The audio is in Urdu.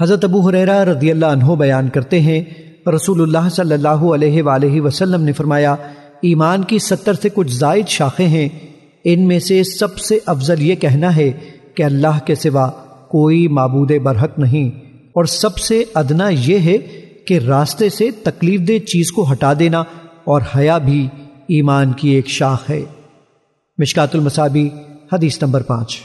حضرت ابو حریرہ رضی اللہ عنہ بیان کرتے ہیں، رسول اللہ صلی اللہ علیہ وآلہ وسلم نے فرمایا، ایمان کی ستر سے کچھ زائد شاخیں ہیں، ان میں سے سب سے افضل یہ کہنا ہے کہ اللہ کے سوا کوئی معبود برحق نہیں، اور سب سے ادنا یہ ہے کہ راستے سے تکلیف دہ چیز کو ہٹا دینا اور حیا بھی ایمان کی ایک شاخ ہے۔ مشکات المصابی حدیث نمبر پانچ۔